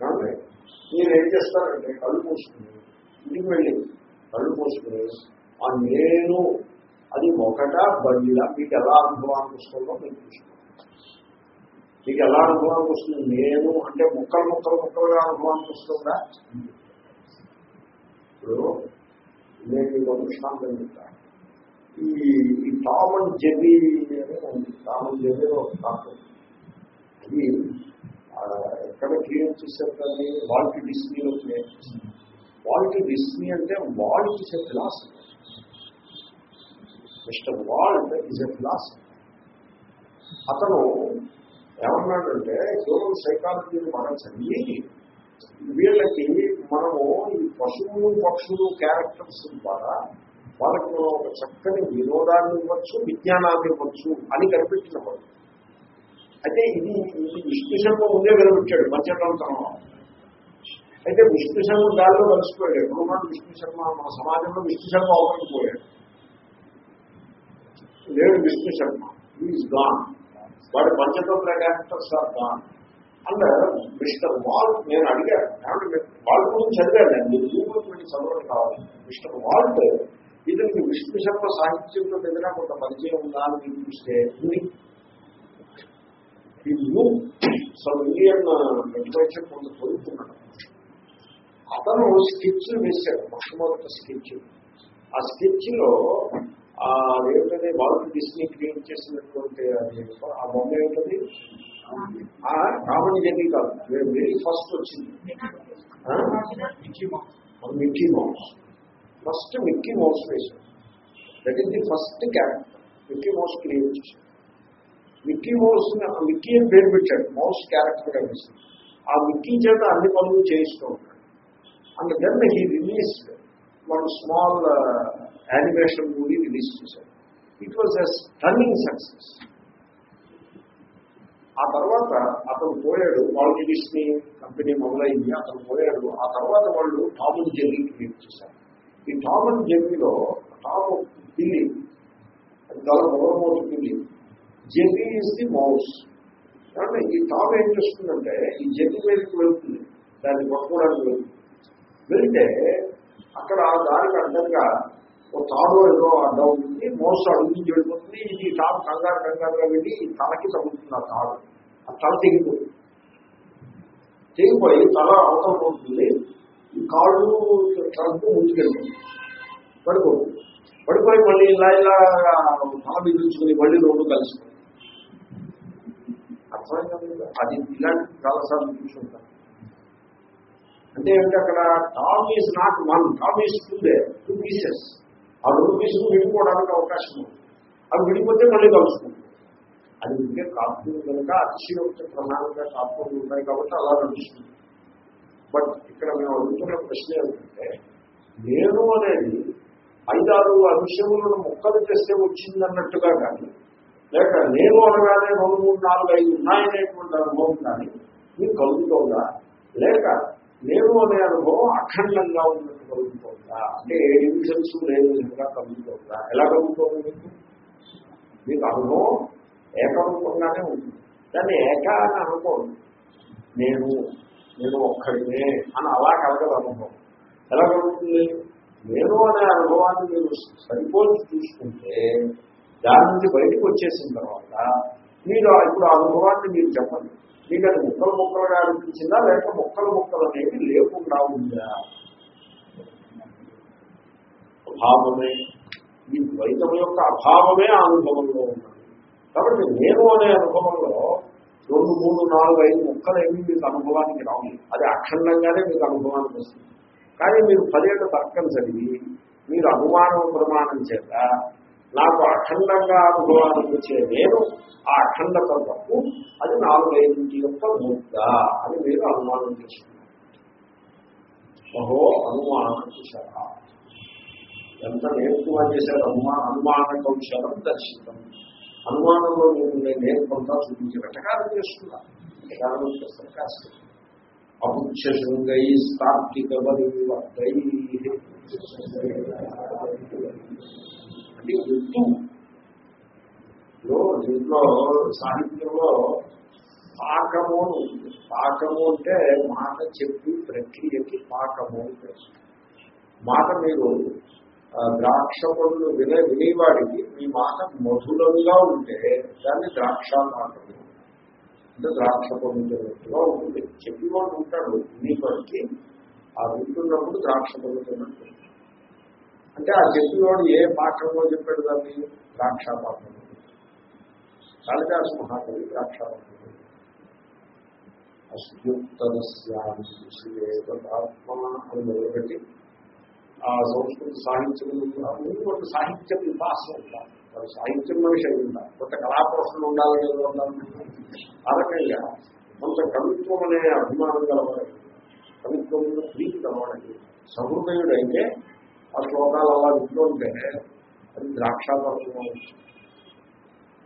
కాబట్టి మీరు ఏం చేస్తారంటే కళ్ళు మూసుకుని ఇంటికి వెళ్ళి కళ్ళు మూసుకుని ఆ నేను అది ఒకట బండిలా మీకు ఎలా అనుభవానికి వస్తుందో మీరు చూసుకోండి. మీకు ఎలా అనుభవానికి వస్తుంది? నేను అంటే ముక్కలు ముక్కలు ముక్కలుగా అనుభవానికి వస్తుందా? ఇప్పుడు నేను మీకు ఒక దృష్టాంతం చెప్తాను ఈ ఈ టామ్ జెర్రీ అని ఉంది టామ్ ఒక కార్టూన్ అది ఎక్కడ క్రియేట్ చేశారు కానీ వాల్ట్ డిస్నీలో క్రియేట్ చేశారు వాల్ట్ డిస్నీ అంటే Walt is a philosophy mister Walt is a philosophy అతను ఏమన్నాడంటే హ్యూమన్ సైకాలజీని మనం చదివి వీళ్ళకి మనము ఈ పశువులు పక్షులు క్యారెక్టర్స్ ద్వారా వాళ్ళకి మనం ఒక చక్కని వినోదాన్ని ఇవ్వచ్చు విజ్ఞానాన్ని ఇవ్వచ్చు అని కనిపెట్టిన వాడు అయితే ఇది ఇది విష్ణు శర్మ ముందే కనిపెట్టాడు మధ్యకాలంతరంలో అయితే విష్ణు దారిలో కలిసిపోయాడు. ఎప్పుడున్నాడు విష్ణు శర్మ మన సమాజంలో విష్ణు శర్మ లేడు విష్ణు శర్మ ఈజ్ గాన్ వాడు Panchatantra characters are gone and mister Walt నేను అడిగాను. ఏమంటే మీరు గురించి చదివాను మీరు గూగుల్ చదవడం కావాలి. మిస్టర్ వాల్ట్ ఇతనికి విష్ణు శర్మ సాహిత్యంలో ఏదైనా కొంత పరిచయం ఉందా అని చూపిస్తే ఈ న్యూ సమ్ ఇండియన్ లిటరేచర్ కొంత చదువుతున్నాడు అతను స్కెచ్ వేశాడు మొట్టమొదటి స్కెచ్. ఆ స్కెచ్లో ఆ ఏమిటది వాళ్ళు డిస్నీ క్రియేట్ చేసినటువంటి అది ఆ బొమ్మ ఏంటది ఆ కామన్ జర్నీ కాదు వెరీ ఫస్ట్ వచ్చింది. Mickey Mouse. First Mickey Mouse వేశాడు. That is the first character Mickey Mouse create చేశాడు. మిక్కీ మౌస్ మిక్కీ అని పేరు పెట్టాడు. మౌస్ క్యారెక్టర్ కనిపిస్తుంది ఆ మిక్కీ చేత అన్ని పనులు చేయిస్తూ ఉంటాడు. And then he release one small animation movie release చేశాడు. It was a stunning success ఆ తర్వాత అతను పోయాడు వాళ్ళకి డిస్నీ కంపెనీ మొదలైంది అతను పోయాడు. ఆ తర్వాత వాళ్ళు టామ్ అండ్ జెర్రీ క్రియేట్ చేశారు. ఈ టామ్ అండ్ జెర్రీలో టామ్ పిల్లి అది చాలా మొదలమోటి జెర్రీ ఈజ్ ది మౌస్. అంటే ఈ టాప్ ఏం చేస్తుందంటే ఈ జెర్రీ మీదకి వెళ్తుంది. దాన్ని పట్టుకోవడానికి వెళ్తుంది. వెళ్తే అక్కడ దానికి అడ్డంగా ఒక తాడు ఏదో అడ్డం ఉంటుంది మోస అడుగు నుంచి వెళ్ళిపోతుంది. ఈ తాడు కంగారు కంగారుగా వెళ్ళి ఈ తలకి తగ్గుతుంది ఆ తాడు. ఆ తల తెగిపోతుంది తెగిపోయి తల అవతల పోతుంది. ఈ కాళ్ళు ట్రంక్ ముందుకెళ్ళిపోతుంది పడిపోతుంది. పడిపోయి మళ్ళీ ఇలా ఇలా తల బిగించుకుని మళ్ళీ రోడ్డు కలిసిపోతుంది అర్థమైందా అది ఇలాంటి చాలాసార్లు చూసుకుంటాం. అంటే ఏంటి అక్కడ? Tom is not one Tom is today two pieces ఆ రెండు పీసులు విడిపోవడానికి అవకాశం ఉంది. అవి విడిపోతే మళ్ళీ కలుసుకుంటుంది అది ఇంకే కాపులు కనుక అతిశయోక్త ప్రధానంగా కాపులు ఉన్నాయి కాబట్టి అలా నడుస్తుంది. బట్ ఇక్కడ మేము అడుగుతున్న ప్రశ్న ఏంటంటే నేను అనేది ఐదారు అంశములను మొక్కలు చేస్తే వచ్చిందన్నట్టుగా కానీ లేక నేను అనగానే రెండు మూడు నాలుగు ఐదు ఉన్నాయనేటువంటి అనుభవం కానీ మీకు కలుగుతుందా? లేక నేను అనే అనుభవం అఖండంగా ఉన్నట్టు కలుగుతుందా? అంటే ఏ డివిజన్స్ లేని విధంగా కలుగుతుందా? ఎలా కలుగుతుంది మీకు? మీకు అనుభవం ఏకరూపంగానే ఉంటుంది దాన్ని ఏక అని అనుకోండి. నేను నేను ఒక్కడినే అని అలా కలగదు అనుభవం. ఎలా కలుగుతుంది? నేను అనే అనుభవాన్ని మీరు సరిపోల్చి చూసుకుంటే దాని నుంచి బయటకు వచ్చేసిన తర్వాత మీరు ఇప్పుడు ఆ అనుభవాన్ని మీరు చెప్పండి. మీకు అది ముక్కలు ముక్కలుగా అనిపించిందా? లేక ముక్కలు ముక్కలు అనేవి లేకుండా ఉందా? అభావమే. ఈ ద్వైతం యొక్క అభావమే ఆ అనుభవంలో ఉన్నది. కాబట్టి నేను అనే అనుభవంలో రెండు మూడు నాలుగు ఐదు ముక్కలు ఏమి మీకు అనుభవానికి రావు. అది అఖండంగానే మీకు అనుభవానికి వస్తుంది. కానీ మీరు పదేళ్ళ తర్కం చదివి మీరు అనుమానం ప్రమాణం చేత నాకు అఖండంగా అనుభవానికి వచ్చే నేను ఆ అఖండత తప్పు అది నాలుగైదింటి యొక్క ముద్ద అని మీరు అనుమానం చేసుకున్నారు బహో అనుమానం చేశారా? ఎంత నేర్పుగా చేశారు అనుమాన అనుమాన కౌశలం దర్శితం. అనుమానంలో మీరు నేను నేర్పంతా చూపించి వెటకారం చేస్తున్నారు వెటకారం చేస్తారు కాస్త అపుచ్చశృంగై తార్కిక బలివర్తై అంటే ఎత్తు లో దీంట్లో సాహిత్యంలో పాకము అని ఉంటుంది పాకము అంటే మాట చెప్పి ప్రక్రియకి పాకము అని పేరు. మాట మీరు ఆ, ద్రాక్ష పళ్ళు వినే వినేవాడికి మీ మాట మధురంగా ఉంటే దాన్ని ద్రాక్ష పాకము అంటే ద్రాక్ష పళ్ళు తిన్నట్టుగా ఉంటుంది చెప్పేవాడు ఉంటాడు వినేవాడికి ఆ వింటున్నప్పుడు ద్రాక్ష పళ్ళు తిన్నట్టు అంటే ఆ చెప్పినోడు ఏ పాఠంలో చెప్పాడు దాన్ని? ద్రాక్షాపాఠం కాళిదాసు మహాకవి ద్రాక్షాపాఠం మొదలుపెట్టి ఆ సంస్కృత సాహిత్యం ఒక సాహిత్య వికాసం ఉండాలి. వాడు సాహిత్యం మనిషి అయి ఉండాలి. కొంత కళాపోషణ ఉండాలి ఏదో ఆ రకంగా కొంత కవిత్వం అనే అభిమానం కలవాలి కవిత్వం ప్రీతి కలవాలండి సహృదయుడైతే ఆ శ్లోకాలు అలా ఇంట్లో ఉంటే అది ద్రాక్షాపరచం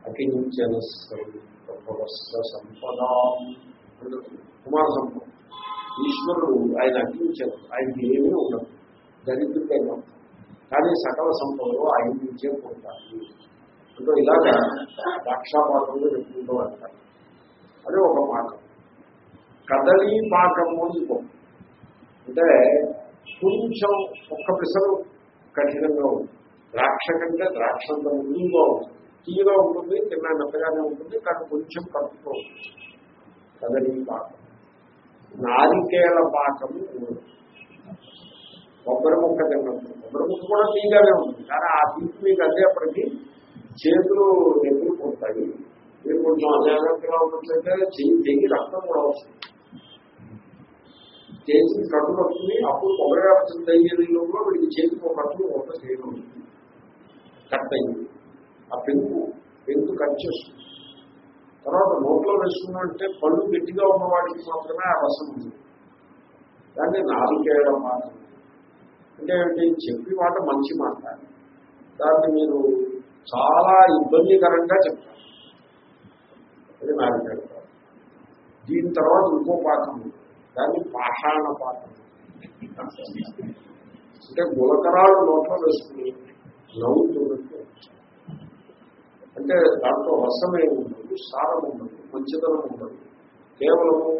అకించన సంపద. కుమార సంపద. ఈశ్వరుడు ఆయన అగ్నించారు ఆయనకి ఏమీ ఉండదు దరిద్రుడైన. కానీ సకల సంపదలో ఆయన నుంచే పొందాలి అంటే ఇలాగా ద్రాక్షాపాకంలో చెప్పుకుంటూ అంటారు అది ఒక పాకం. కదలీ పాకము అని అంటే కొంచెం ఒక్క పిసరు కఠినంగా ఉంది. ద్రాక్ష కంటే ద్రాక్ష అంత మృదువుగా ఉంటుంది ఉంటుంది తిన్నా మెత్తగానే ఉంటుంది కానీ కొంచెం కలుపుతూ కదలి పాకం. నారికేల పాకం కొబ్బరి ముక్క తిన్నప్పుడు కొబ్బరి ముక్క కూడా తీయగానే ఉంటుంది కానీ ఆ తీపి మీకు అందేప్పటికీ చేతులు ఎదురు మీరు కొంచెం అజాగ్రత్తగా ఉన్నట్లయితే చెయ్యి తెగి రక్తం కూడా వస్తుంది. చేతికి కట్టు పట్టుకుని అప్పుడు కొబ్బరిగా వచ్చిన లోపల వీడికి చేతికి ఒక కట్టు ఒక చేయడం కట్ అయింది. ఆ పెంకు పెంకు కట్ చేస్తుంది. తర్వాత నోట్లో వేసుకున్నట్టే పళ్ళు గట్టిగా ఉన్న వాటికి మాత్రమే ఆ రసం ఉంది. దాన్ని నాలుగేయడం మాత్రమే. అంటే ఏంటి? చెప్పి మాట మంచి మాట. దాన్ని మీరు చాలా ఇబ్బందికరంగా చెప్తారు. అది నాలుగేయడం దీని తర్వాత ఇంకో పాఠం ఉంది. దాన్ని పాషాణ పాఠం. అంటే గులకరాలు నోట్లో వేసుకుని నవ్వుతున్నట్టు అంటే దాంట్లో రసమే ఉండదు సారం ఉండదు మంచితనం ఉండదు. కేవలము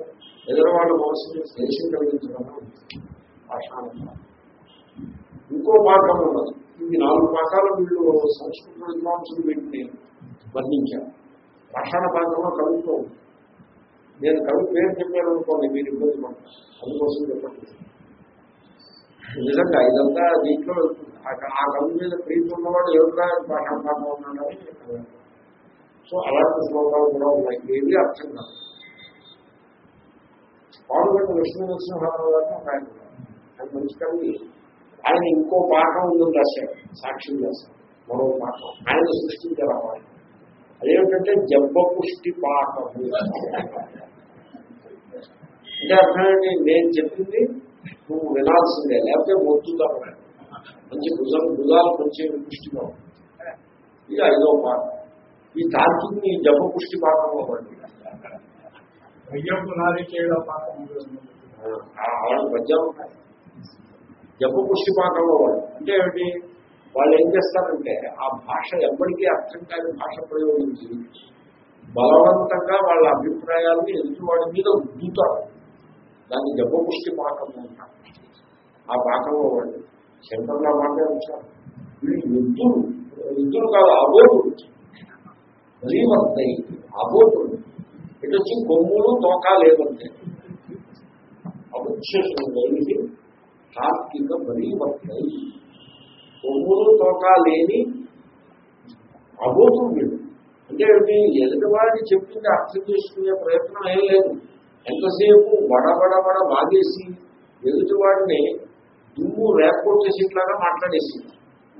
ఎదరవాళ్ళ మనసుని దేశం కలిగించడమే పాషాణ ఇంకో పాఠం ఉండదు ఇది నాలుగు పాఠాలు వీళ్ళు సంస్కృత విద్వాంసులు వీటిని వర్ణించారు. పాషాణ పాఠంలో కలుగుతూ ఉంది. నేను కవి పేరు చెప్పాను అనుకోండి మీరు ఇబ్బంది పడతారు. అందుకోసం చెప్పండి. నిజంగా ఇదంతా దీంట్లో ఆ- కవి మీద ప్రీతి ఉన్నవాడు ఎవరుగా పాఠం ఉన్నాడని సో అలాంటి శ్లోకాలు కూడా ఉన్నాయి. ఏవి అర్థం కాదు పాల్గొన్న లక్ష్మీ నరసింహారావు గారిని ఒక ఆయన ఆయన మంచి కవి. ఆయన ఇంకో పాఠం ఉందని రాశారు సాక్ష్యం రాశారు మరో పాఠం. ఆయన సృష్టించారు అమ్మాయి అదేమిటంటే జబ్బ పుష్టి పాఠం. అంటే అర్థం ఏంటి నేను చెప్పింది నువ్వు వినాల్సిందే లేకపోతే మొత్తుగా మంచి భుజం భుజాలు కొంచెం పుష్టిగా. ఇది ఐదో పాఠం. ఈ తార్కిని ఈ జబ్బ పుష్టి పాఠంలో పడింది వాళ్ళు ఉన్నాయి జబ్బ పుష్టి పాఠంలో వాళ్ళు అంటే ఏమిటి? వాళ్ళు ఏం చేస్తారంటే ఆ భాష ఎప్పటికీ అర్థం కాని భాష ప్రయోగించి బలవంతంగా వాళ్ళ అభిప్రాయాలని ఎదుటివాడి మీద ఉద్దుతారు దాన్ని దెబ్బ పుష్టి పాఠం అంటారు. ఆ పాఠంలో వాళ్ళు శంకర్లా మాటే ఉంచారు వీళ్ళు యుద్ధులు యుద్ధులు కాదు అబోధులు బలీవర్తాయి అబోధులు ఇటు వచ్చి కొమ్ములు తోకా లేదంటే. అబుచ్చేసి కార్తీక బలీవర్తాయి కొమ్ములు తోకా లేని అబోధులు అంటే మీ ఎదుటివాడిని చెప్పింది అర్థం చేసుకునే ప్రయత్నం ఏం లేదు. ఎంతసేపు వడబడబడ బాగేసి ఎదుటివాడిని దుమ్ము రేపొచ్చేసిట్లాగా మాట్లాడేసి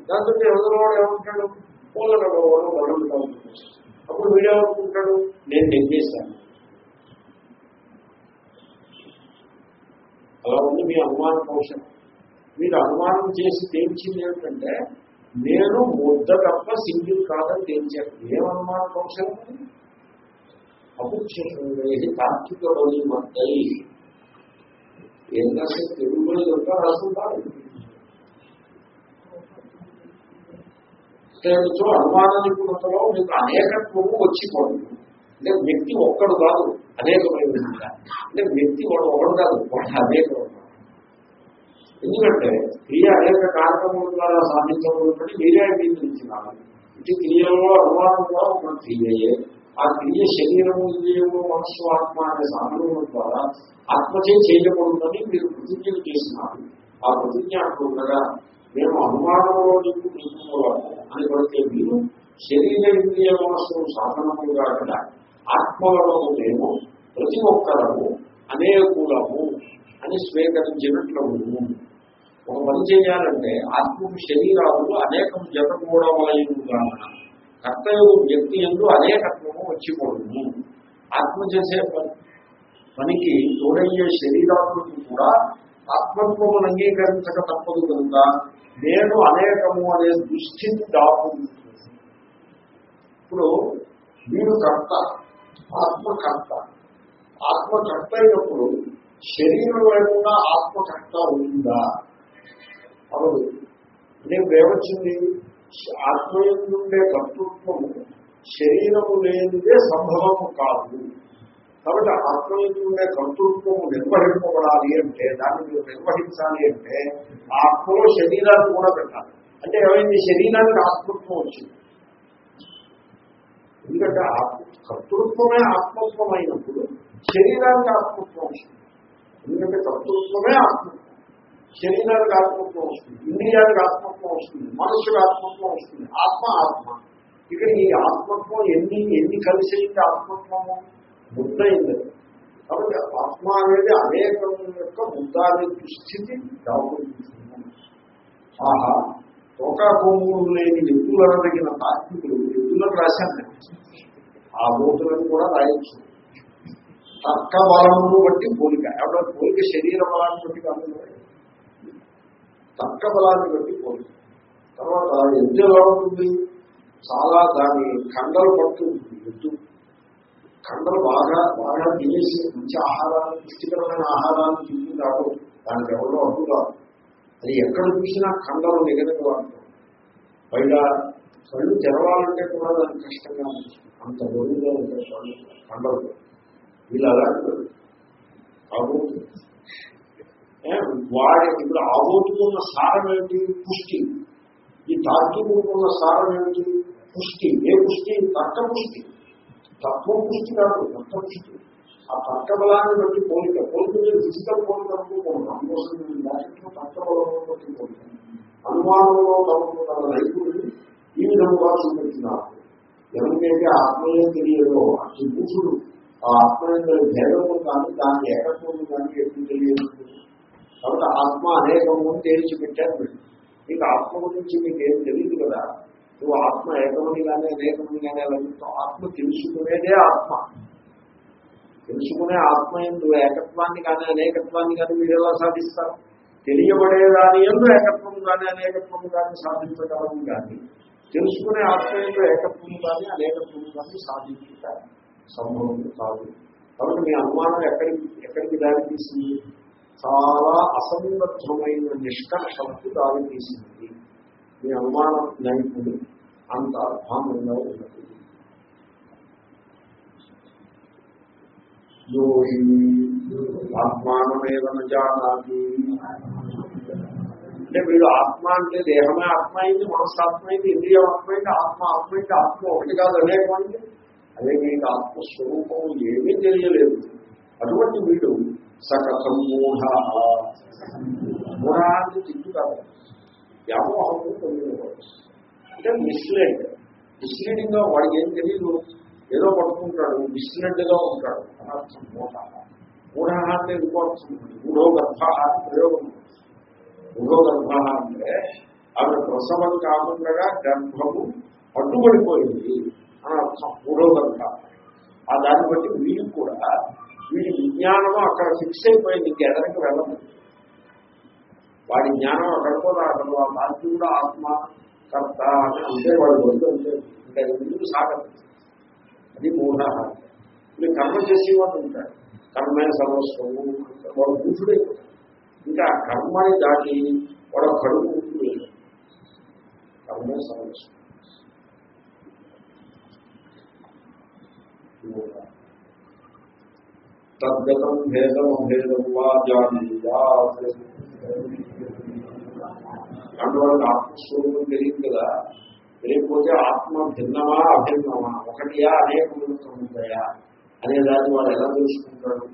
దాంతో ఎదురువాడు ఏమంటాడు? పూలగా వాడు వడలు అప్పుడు వీడేమనుకుంటాడు నేను నెగ్గేశాను అలా ఉంది మీ అనుమాన కౌశలం మీరు అనుమానం చేసి తేల్చింది ఏమిటంటే నేను ముద్ద తప్ప సింగిల్ కాదని తేల్చాను. ఏమనుమానం అనుమాన కౌశలం తాత్విక బలి తార్కిక మద్దయి ఏం రాసే తెలుగులో ఇదంతా రాసుకుంటారు సో అనుమాన నిపుణతలో మీకు అనేకత్వము వచ్చిపోతుంది అంటే వ్యక్తి ఒక్కడు కాదు అనేకమైన అంటే వ్యక్తి వాడు ఒకడు కాదు వాడు అనేకం. ఎందుకంటే క్రియ అనేక కారణముల ద్వారా సాధించబడుతుంది మీరే అంగీకరించినారు. ఇది క్రియలో అనుమానంగా ఉన్న క్రియయే. ఆ క్రియ శరీరము ఇంద్రియము మనస్సు ఆత్మ అనే సాధనముల ద్వారా ఆత్మచే చేయబడుతుందని మీరు ప్రతిజ్ఞలు చేసినారు. ఆ ప్రతిజ్ఞ అనుకుండగా మేము అనుమానంలో నీకు నిపుణులము అని పడితే మీరు శరీర ఇంద్రియ మనస్సు సాధనములుగా కదా ఆత్మలలో మేము ప్రతి ఒక్కరము అనేకులము అని స్వీకరించినట్లు ఒక పని చేయాలంటే ఆత్మకు శరీరాలు అనేకం జతకూడవలయుగా కర్తయుడు వ్యక్తి ఎందు అనేకత్వము వచ్చిపోతుంది ఆత్మ చేసే పని పనికి తోడయ్యే శరీరాలకు కూడా ఆత్మత్వమును అంగీకరించక తప్పదు కనుక నేను అనేకము అనే దుస్థితి దాపుతుంది ఇప్పుడు వీడు కర్త ఆత్మకర్త. ఆత్మకర్త అయినప్పుడు శరీరం లేకుండా ఆత్మకర్త ఉందా? అవును. నేను ఏమొచ్చింది ఆత్మయందుండే కర్తృత్వము శరీరము లేనిదే సంభవము కాదు. కాబట్టి ఆత్మయందుండే కర్తృత్వము నిర్వహింపబడాలి అంటే దాన్ని మీరు నిర్వహించాలి అంటే ఆత్మలో శరీరాన్ని కూడా పెట్టాలి. అంటే ఏమైంది? శరీరానికి ఆత్మత్వం వచ్చింది. ఎందుకంటే కర్తృత్వమే ఆత్మత్వం అయినప్పుడు శరీరానికి ఆత్మత్వం వస్తుంది ఎందుకంటే కర్తృత్వమే ఆత్మత్వం. శరీరానికి ఆత్మత్వం వస్తుంది ఇంద్రియానికి ఆత్మత్వం వస్తుంది మనస్సుకి ఆత్మత్వం వస్తుంది ఆత్మ ఆత్మ. ఇక్కడ ఈ ఆత్మత్వం ఎన్ని ఎన్ని కలిసి అయింది ఆత్మత్వము? ముద్దయింది. కాబట్టి ఆత్మ అనేది అనేకం యొక్క ముద్దాని దుస్థితి దాపుతుంది ఆహా తోకా భూములు లేని ఎద్దులు అనదగిన తాత్వికులు. వ్యక్తులను రాశాను ఆ బోధులను కూడా రాయొచ్చు. తర్క బలమును బట్టి పోలిక. ఎవడో పోలిక శరీర బలాన్ని బట్టి కాదు. తర్క బలాన్ని బట్టి పోలిక తర్వాత ఎద్దు ఎలా ఉంటుంది? చాలా దాని కండలు పట్టు ఎద్దు. కండలు బాగా బాగా తినేసి మంచి ఆహారాన్ని పుష్టికరమైన ఆహారాన్ని తింటుంది కాదు దానికి ఎవరో అడ్డు కాదు అది ఎక్కడ చూసినా కండలు నిగనక వాడతాం పైగా కళ్ళు తెరవాలంటే కూడా దానికి కష్టంగా అంత బరువుగా ఉంటాయి కండలు. వీళ్ళు అలాంటి ఆబోతు వాడి ఇప్పుడు ఆబోతుకున్న సారం ఏమిటి పుష్టి. ఈ తార్కికున్న సారం ఏమిటి పుష్టి. ఏ పుష్టి? తర్క పుష్టి. తత్వం పుష్టి కాదు తర్క పుష్టి. ఆ తర్క బలాన్ని బట్టి పోలిక. పోలిక మీద ఫిజికల్ పోలిక అనుకోకూడదు అందుకోసం దాంట్లో తర్క బలంలో బట్టి పోలిక. అనుమానంలో తమకు తన నైపుణ్యం ఈ విధంగా చూపించినారు. ఎవరికైతే ఆత్మీయం తెలియదో అతి మూసుడు ఆ ఆత్మీయ భేదము కానీ దాని ఏకత్వం కానీ ఎప్పుడు తెలియదు? కాబట్టి ఆత్మ అనేకము అని తేల్చి పెట్టారు మీరు మీకు ఆత్మ గురించి మీకు ఏం తెలియదు కదా? నువ్వు ఆత్మ ఏకమని కానీ అనేకమని కానీ అలా చెప్తావు. ఆత్మ తెలుసుకునేదే ఆత్మ. తెలుసుకునే ఆత్మ ఎందు ఏకత్వాన్ని కానీ అనేకత్వాన్ని కానీ మీరు ఎలా సాధిస్తారు? తెలియబడేదాని ఎందు ఏకత్వం కానీ అనేకత్వం కానీ సాధించగలము కానీ తెలుసుకునే ఆత్మ ఎందు ఏకత్వం కానీ అనేకత్వం కానీ సాధించుట సంభవం కాదు. కాబట్టి మీ అనుమానం ఎక్కడికి ఎక్కడికి దారి తీసింది? చాలా అసంబద్ధమైన నిష్కర్షలకు దారి తీసింది. మీ అనుమాన నైపుణ్యం. అంత అర్థానంగా ఉన్నది. ఆత్మానమేదన జానాది అంటే వీడు ఆత్మ అంటే దేహమే ఆత్మ అయింది మనస్సాత్మ అయింది ఇంద్రియం ఆత్మ అయింది ఆత్మ ఆత్మ అయింది ఆత్మ ఒకటి కాదు అనేకమైంది అదే మీకు ఆత్మస్వరూపం ఏమీ తెలియలేదు. అటువంటి వీడు సకథం మూఢ మూఢ తిట్టు కాదు వ్యామోహం పొందినవాడు అంటే మిస్లెడ్ మిస్లీడింగ్గా వాడికి ఏం తెలియదు ఏదో పట్టుకుంటాడు మిస్లెడ్గా ఉంటాడు. అనర్థం మూఢ. మూఢ అంటే ఇంకోర్థం మూఢో గర్భ ప్రయోగం మూఢో గర్భ అంటే ఆవిడ ప్రసవం కాకుండా గర్భము పట్టుబడిపోయింది అని అర్థం. మూఢో గర్భ ఆ దాన్ని బట్టి వీడు కూడా వీడి విజ్ఞానము అక్కడ ఫిక్స్ అయిపోయింది ఇంకెదరికి వెళ్ళదు వాడి జ్ఞానం అక్కడికో ఆ దానికి కూడా ఆత్మ కర్త అని అంటే వాడు వద్దు అంటే ఇంకా ఎందుకు సాగదు. అది మూఢ ఇప్పుడు కర్మ చేసేవాడు ఉంటాడు కర్మే సర్వస్వము వాడు కూతుడైపోతాడు ఇంకా కర్మని దాటి వాడు కడుపు కూతుడు కర్మే సర్వస్వం తద్గతం భేదం అభేదం వా జానీయా అంటే వాళ్ళకి ఆత్మస్వరూపం తెలియదు కదా. తెలియకపోతే ఆత్మ భిన్నమా అభిన్నమా? ఒకటియా అనేక ఉంటాయా అనే దాన్ని వాడు ఎలా తెలుసుకుంటాడు?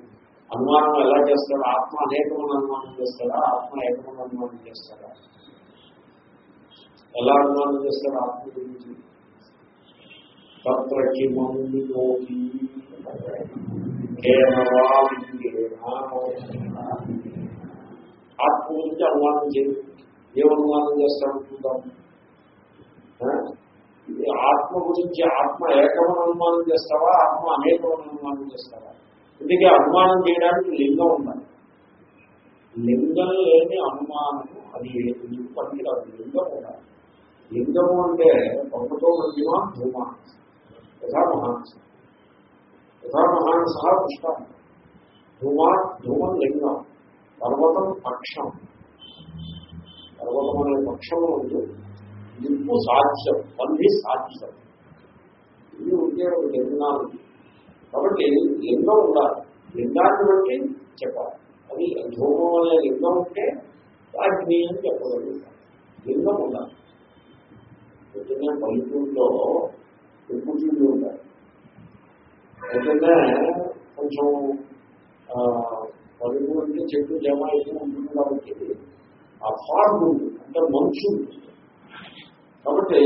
అనుమానం ఎలా చేస్తాడు? ఆత్మ అనేకమైన అనుమానం చేస్తాడా? ఆత్మ ఏకమైన అనుమానం చేస్తాడా? ఎలా అనుమానం చేస్తాడు? ఆత్మ గురించి తత్ర కిమోగి ఆత్మ గురించి అనుమానం చేయండి ఏమనుమానం చేస్తాడు చూద్దాం ఆత్మ గురించి ఆత్మ ఏకమని అనుమానం చేస్తావా ఆత్మ అనేకమని అనుమానం చేస్తావా అందుకే అనుమానం చేయడానికి లింగం ఉండాలి. లింగం లేని అనుమానం అది ఎందుకు పనికిరాదు లింగం ఉండాలి. లింగము అంటే పంపతో మధ్యమా ధూమా యథా మహాన్స్ యథా మహాన్స్ పుష్పం. ధూమా ధూమం లింగం. పర్వతం పక్షం. పర్వతం అనే పక్షంలో ఉంటుంది నిప్పు సాధ్యం వల్లి సాధ్యం. ఇది ఉంటే ఒక టెర్మినాలజీ కాబట్టి లింగం ఉండాలి. లింగాన్ని బట్టి చెప్పాలి. అది ధూమం అనే లింగం ఉంటే అగ్ని అని చెప్పగలుగుతాం. లింగం ఉండాలి. పొద్దున్నే పల్లెటూరులో పెంపుటీలు ఉంటారు పొద్దున్నే కొంచెం ఆ, అంటే చెట్టు జమ ఎక్కువ ఉంటుంది కాబట్టి ఆ ఫార్మ్ ఉంటుంది అంటే మనుషు కాబట్టి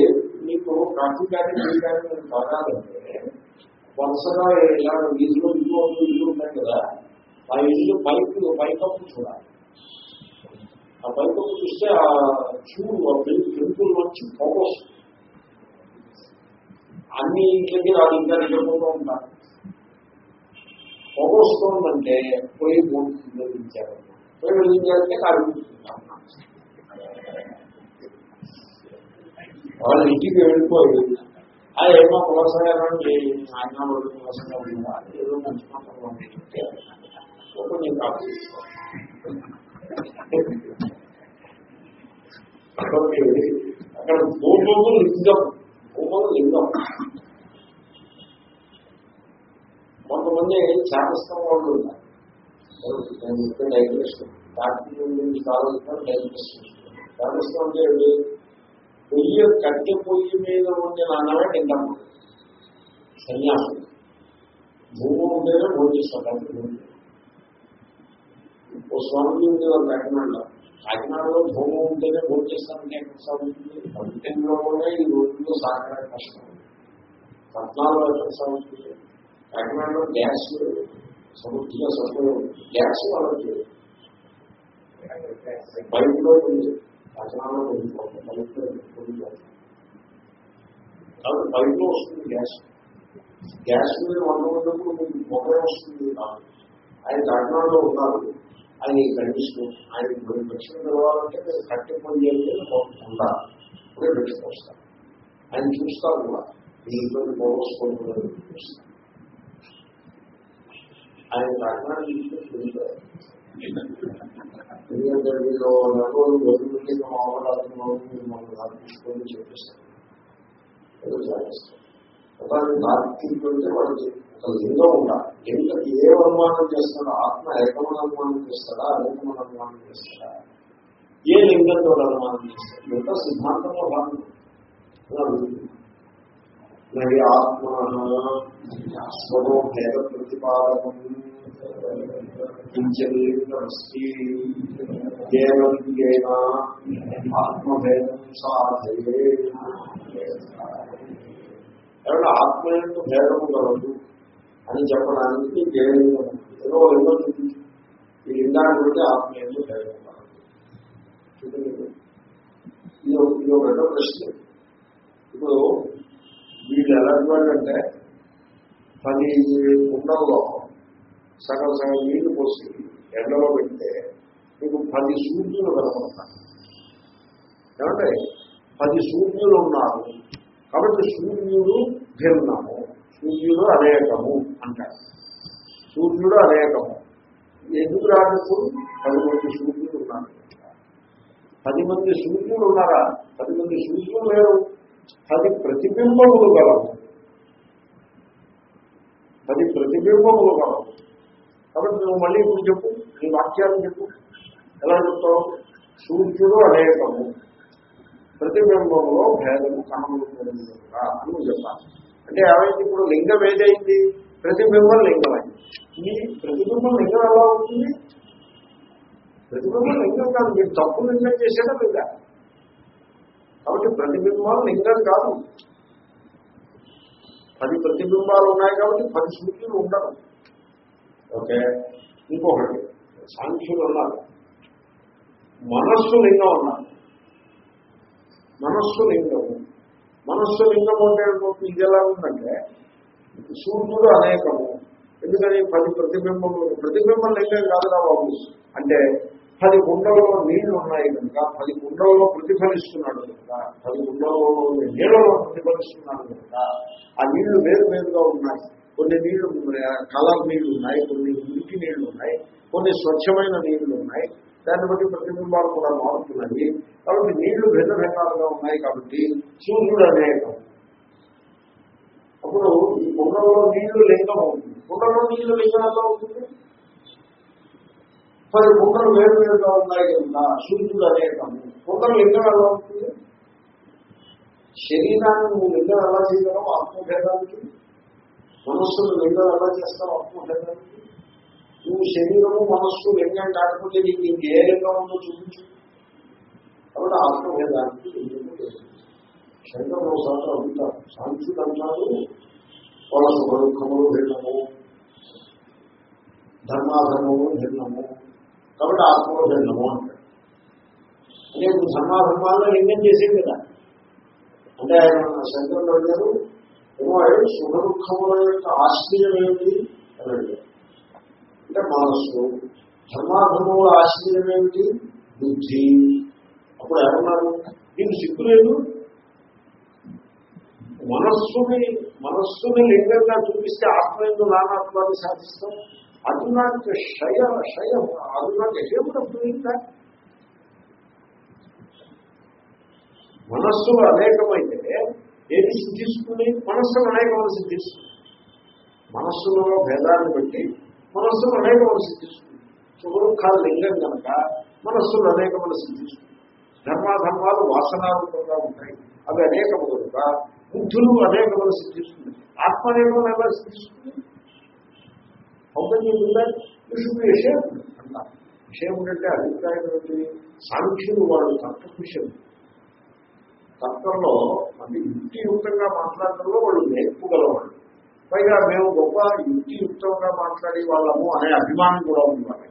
మీకు కాఫీ కానీ టీ కానీ మీరు తాగాలంటే వరుసగా ఇలా వీధిలో ఇల్లు ఒక ఇల్లు ఉంటాయి కదా ఆ ఇల్లు పైపు పైకప్పు చూడాలి. ఆ పైకప్పు చూస్తే ఆ చూడు ఆ పెంపుల నుంచి పోగొస్తుంది అన్ని ఇంట్లకి రాదు ఇంకా నిలబడుతూ ఉంటారు. పొగ వస్తుందంటే పోయి మూడు వెలిగించారు పోయి వెలిగించారంటే కాలుకుంటున్నాం వాళ్ళు ఇంటికి వెళ్ళిపోయి ఆ ఏమో కులసగారండి ఆయన వాళ్ళు ఉందా ఏదో మంచి మాత్రం ఉంటే కొంచెం కాదు కాబట్టి అక్కడ భూములు నిజం కుంభం లింగం కొంతమంది చేతస్థం వాళ్ళు ఉన్నారు నేను ఇక్కడ డైగ్రెషన్ డాక్టర్ గురించి ఆలోచిస్తాను డైగ్రెషన్ చేతస్థం అంటే ఏంటి? పొయ్యి కట్టె పొయ్యి మీద ఉండిన అన్నమే తింటాం. సన్యాసం. భూమి ఉంటేనే భోజనం కట్టె భూమి ఓ స్వామి ఉండేవారు కాకినాడలో కాకినాడలో భూమి ఉంటేనే భోజిస్తానంటే ఎక్కడ సాగుతుంది పంటంలోనే ఈ రోజుల్లో సాగడం కష్టం. పట్నాల్లో ఎక్కడ సాగుతుంది కాకినాడలో గ్యాస్ సమృద్ధిగా సప్లై గ్యాస్ వాళ్ళకి బయటలో ఉంది కాకినాడలో ఉంది బయటలో ఉంది కాబట్టి బయటలో వస్తుంది గ్యాస్ గ్యాస్ మీద వంద ఉన్నప్పుడు మీకు వస్తుంది. ఆయన కాకినాడలో ఉన్నారు ఆయన ఈ కండిషన్ ఆయన మీరు వచ్చిన తెలవాలంటే మీరు కట్టె పని చేయాలి ఉండాలి ఇప్పుడే ఆయన చూస్తారు కూడా. మీ ఇంట్లో ఆయన కాకినాడ తీసుకొని వెళ్ళిపోయారు ఎందుకంటే వీళ్ళు నలుగురు వదిలి మామూలు మమ్మల్ని చెప్పేస్తారు. అసలు నాస్తికులు ఉండాలి ఎంత ఏ అనుమానం చేస్తాడో ఆత్మ ఏకమన అనుమానం చేస్తాడా? అనేకమన అనుమానం చేస్తాడా? ఏ లింగంతో అనుమానం చేస్తాడు? ఎంత సిద్ధాంతంలో భాగం? అలా ఆత్మ స్వరో భేద ప్రతిపాదకం. ఆత్మభేదం సాధయే. ఆత్మ యొక్క భేదము కలదు అని చెప్పడానికి కేవలింగం ఏదో లింగం చూపించు ఈ లింగాన్ని బట్టి ఆత్మ యొక్క ఇది ఒక- ఇది ఒక రెండో ప్రశ్న. ఇప్పుడు వీళ్ళు ఎలాంటి వాళ్ళంటే పది కుండల్లో సగం సగం నీళ్ళు పోసి ఎండలో పెడితే మీకు పది సూర్యులు కనపడతారు ఏమంటే పది సూర్యులు ఉన్నారు. కాబట్టి సూర్యుడు భిన్నాము. సూర్యుడు అనేకము అంటారు. సూర్యుడు అనేకము ఎందుకు రానప్పుడు పది మంది సూర్యుడు ఉన్నారు. పది మంది సూర్యుడు ఉన్నారా? పది మంది సూర్యులు లేరు. పది ప్రతిబింబములు గలవు. పది ప్రతిబింబములు గలవు. కాబట్టి నువ్వు మళ్ళీ ఇప్పుడు చెప్పు నీ వాక్యాన్ని చెప్పు. ఎలా చెప్తావు? సూర్యుడు అనేకము ప్రతిబింబంలో భేదము కనబడుతుంది అని నువ్వు చెప్పాలి. అంటే ఏమైంది? ఇప్పుడు లింగం ఏదైంది? ప్రతిబింబం లింగమైంది ఈ ప్రతిబింబం లింగం ఎలా అవుతుంది? ప్రతిబింబం లింగం కాదు. మీరు తప్పు లింగం చేసేదా లేదా? కాబట్టి ప్రతిబింబం లింగం కాదు. పది ప్రతిబింబాలు ఉన్నాయి కాబట్టి పది సూర్యులు ఉండవు. ఓకే? ఇంకొకటి సాంఖ్యులు ఉన్నారు. మనస్సు లింగం ఉన్నారు మనస్సు లింగము. మనస్సు లింగం అంటే ఇది ఎలా ఉందంటే సూర్యుడు అనేకము. ఎందుకని? పది ప్రతిబింబములు. ప్రతిబింబం లింగం కాదురా బాబు. అంటే పది కుండలలో నీళ్ళు ఉన్నాయి కనుక పది కుండలలో ప్రతిఫలిస్తున్నాడు కనుక పది కుండలలో నీళ్ళలో ప్రతిఫలిస్తున్నాడు కనుక ఆ నీళ్ళు వేరు వేరుగా ఉన్నాయి. కొన్ని నీళ్ళు కలర్ నీళ్ళు ఉన్నాయి కొన్ని మురికి నీళ్ళు ఉన్నాయి కొన్ని స్వచ్ఛమైన నీళ్ళు ఉన్నాయి. దాన్ని బట్టి ప్రతిబింబాలు కూడా మారుతున్నాయి. కాబట్టి నీళ్ళు భిన్న భిన్నాలుగా ఉన్నాయి కాబట్టి సూర్యుడు అనేకం. అప్పుడు ఈ కుండలో నీళ్ళు లింగం అవుతుంది. కుండలో నీళ్ళు లింగం ఎలా అవుతుంది? పది కుండలు వేరు వేరుగా ఉన్నాయి కనుక సూర్యుడు అనేకం. కుండలు లింగం ఎలా అవుతుంది? శరీరాన్ని నువ్వు లింగం ఎలా చేయగలవు? ఆత్మభేదానికి. మనస్సును లింగం ఎలా చేస్తావు? ఆత్మభేదానికి. నువ్వు శరీరము మనస్సు లింగం కాకపోతే నీకు ఇంకే లింగం ఉందో చూపించు. కాబట్టి ఆత్మభేదానికి లింగము లేదు? శంకర్ ఒకసారి అడుగుతారు సాంఖ్యుడు అంటారు వాళ్ళ సుఖదుఖములు భిన్నము ధర్మాధర్మము భిన్నము. కాబట్టి ఆత్మలో భిన్నము అంటారు. అంటే ఇప్పుడు ధర్మాధర్మాలను లింగం చేసేది కదా. అంటే ఆయన శంకరులు అడిగారు ఏమో సుఖ దుఃఖముల యొక్క ఆశ్చర్యం ఏమిటి అని అడిగారు. అంటే మనస్సు ధర్మాధర్మముల ఆశ్చర్యం ఏమిటి? బుద్ధి. అప్పుడు ఏమన్నారు? దీనికి సిగ్గు లేదు? మనస్సుని మనస్సుని లింగంగా చూపిస్తే ఆత్మయంలో నానాత్మాన్ని సాధిస్తాం. అది నాకు క్షయ క్షయ అది నాకు ఎప్పుడు ఇంకా మనస్సు అనేకమైతే ఏది సిద్ధిస్తుంది? మనస్సు అనేకమైన సిద్ధిస్తుంది. మనస్సులో భేదాన్ని బట్టి మనస్సును అనేకమని సిద్ధిస్తుంది. సుఖదుఖాలు లింగం కనుక మనస్సులు అనేకమైన సిద్ధిస్తుంది. ధర్మాధర్మాలు వాసనారూపంగా ఉంటాయి. అవి అనేక కనుక బుద్ధులు అనేకమైన సిద్ధిస్తుంది. ఆత్మ అనేకం ఎలా సిద్ధిస్తుంది అవుతుంది విషయం విషయం అంటారు విషయం అంటే. అభిప్రాయం ఏంటి సాంఖ్యులు వాళ్ళు తత్వ విషయం తత్వంలో అంటే యుక్తియుక్తంగా మాట్లాడటంలో వాళ్ళు నేర్పుగలవాళ్ళు. పైగా మేము గొప్ప యుక్తియుక్తంగా మాట్లాడే వాళ్ళము అనే అభిమానం కూడా ఉంది మనకి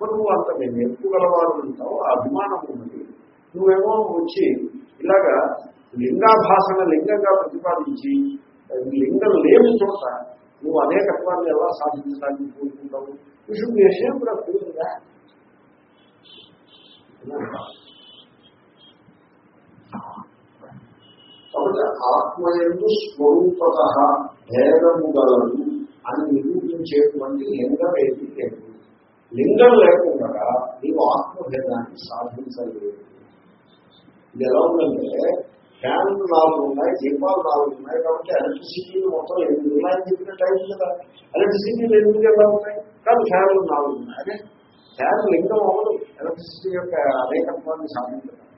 నువ్వు అంత మేము నేర్పుగలవాడు ఉంటావు ఆ అభిమానం ఉన్నది. నువ్వేమో వచ్చి ఇలాగా లింగాభాసన లింగంగా ప్రతిపాదించి లింగం లేని చోట నువ్వు అనేకత్వాన్ని ఎలా సాధించడానికి కోరుకుంటావు? విషయం విషయం కూడా కాబట్టి ఆత్మయందు స్వరూపత భేదము గలదు అని నిరూపించేటువంటి లింగం ఏది లేదు. లింగం లేకుండా నీవు ఆత్మభేదాన్ని సాధించలేదు. ఇది ఎలా ఉందంటే ఫ్యాన్లు నాలుగు ఉన్నాయి దీపాలు నాలుగు ఉన్నాయి కాబట్టి ఎలక్ట్రిసిటీ మొత్తం ఎనిమిది ఉన్నాయని చెప్పిన టైం కదా. ఎలక్ట్రిసిటీ ఎనిమిది ఎలా ఉన్నాయి? కానీ ఫ్యాన్లు నాలుగు ఉన్నాయి. అదే ఫ్యాన్ లింగం అవ్వదు. ఎలక్ట్రిసిటీ యొక్క అనేకత్వాన్ని సాధించడం.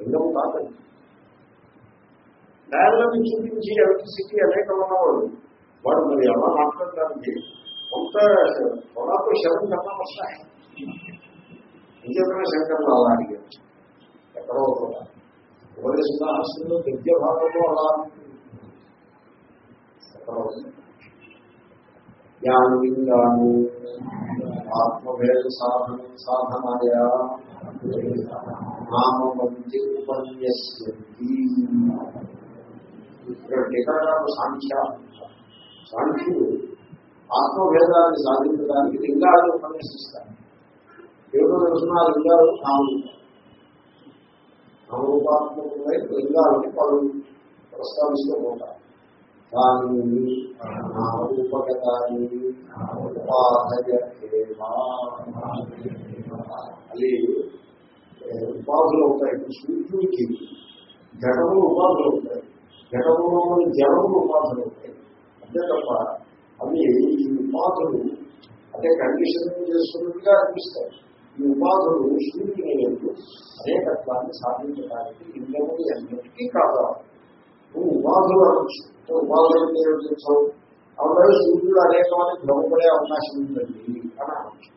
లింగం కాదండి ఫ్యాన్లను చూపించి ఎలక్ట్రిసిటీ అనేక ఉన్నవాడు. వాడు మరి ఎలా మాట్లాడడానికి? కొంత పొలాతో శవం కన్నా వస్తాయి నిజమైన శంకర్లు అలా అడిగారు? ఎక్కడో కూడా ఉపదేశాస్త్రంలో విద్య భాగంలో అలా ఎక్కడో జ్ఞానలింగాను ఆత్మభేద సాధన సాధనాయ నామవంతి ఉపన్యస్యంతి. ఇక్కడ సాంఖ్య సాంఖ్యుడు ఆత్మభేదాన్ని సాధించడానికి లింగాలు ఉపన్యసిస్తారు ఏదో తెలుసిన లింగాలు నాలుగు నామరూపాత్మకమై లింగాలని పలు ప్రస్తావిస్తూ ఉంటారు. దాని నామరూపగతాన్ని అది ఉపాధులు అవుతాయి సూర్యుడికి ఘటములు ఉపాధులు అవుతాయి ఘటములో జలములు ఉపాధులు అవుతాయి అంతే తప్ప అవి ఈ ఉపాధులు అంటే కండిషనింగ్ చేసుకున్నట్టుగా అనిపిస్తాయి. ఈ ఉపాధులు సూర్యుని ఎందు అనేకత్వాన్ని సాధించడానికి ఇంద్రములు అన్నిటికీ కాదు నువ్వు ఉపాధులు అనొచ్చు. అంటే ఉపాధులు అంటే ఏమిటి తెలుసావు అలాగే సూర్యుడు అనేకమని భ్రమపడే అవకాశం ఉందండి అని అనొచ్చు.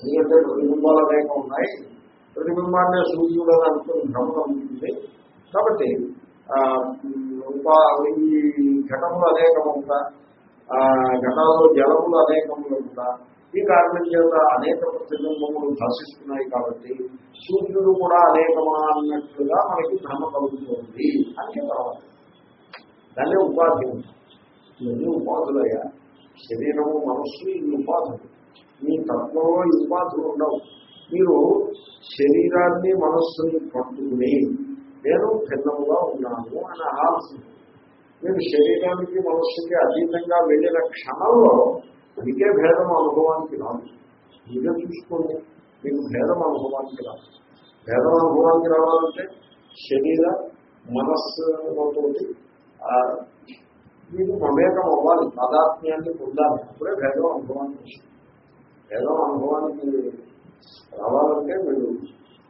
ఎందుకంటే ప్రతిబింబాలు అనేకం ఉన్నాయి. ప్రతిబింబాన్ని సూర్యుడు అని అనుకుని భ్రమణం ఉంటుంది కాబట్టి ఉపా ఈ ఘటములు అనేకముగా ఆ ఘటాల్లో జలములు అనేకములు ఉందా ఈ కారణం చేత అనేక ప్రతిబింబములు భాషిస్తున్నాయి కాబట్టి సూర్యుడు కూడా అనేకమా అన్నట్లుగా మనకి భ్రమ కలుగుతుంది అని చెప్పాలి దాన్ని ఉపాధి ఉంటుంది ఇవన్నీ ఉపాధులయ్యా. శరీరము మనస్సు ఈ ఉపాధులు. మీ తత్వంలో ఈ ఉపాధులు ఉండవు. మీరు శరీరాన్ని మనస్సుని పట్టుకుని నేను భిన్నముగా ఉన్నాను అని ఆలోచన. మీరు శరీరానికి మనస్సుకి అతీతంగా వెళ్ళిన క్షణంలో మీకే భేదం అనుభవానికి రాదు. మీరే చూసుకోండి మీకు భేదం అనుభవానికి రాదు. భేదం అనుభవానికి రావాలంటే శరీర మనస్సుతో మీకు మమేకం అవ్వాలి తాదాత్మ్యాన్ని పొందాలి. అప్పుడే భేదం అనుభవానికి వస్తుంది. భేదం అనుభవానికి రావాలంటే మీరు